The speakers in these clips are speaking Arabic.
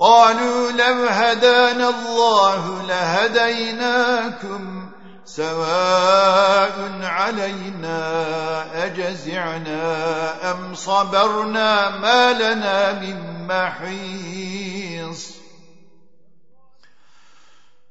قالوا لو هدانا الله لهديناكم سواء علينا أجزعنا أم صبرنا ما لنا من محيص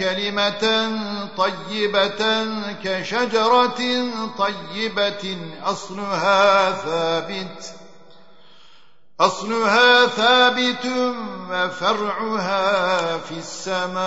كلمة طيبة كشجرة طيبة أصلها ثابت أصلها ثابت وفرعها في السماء.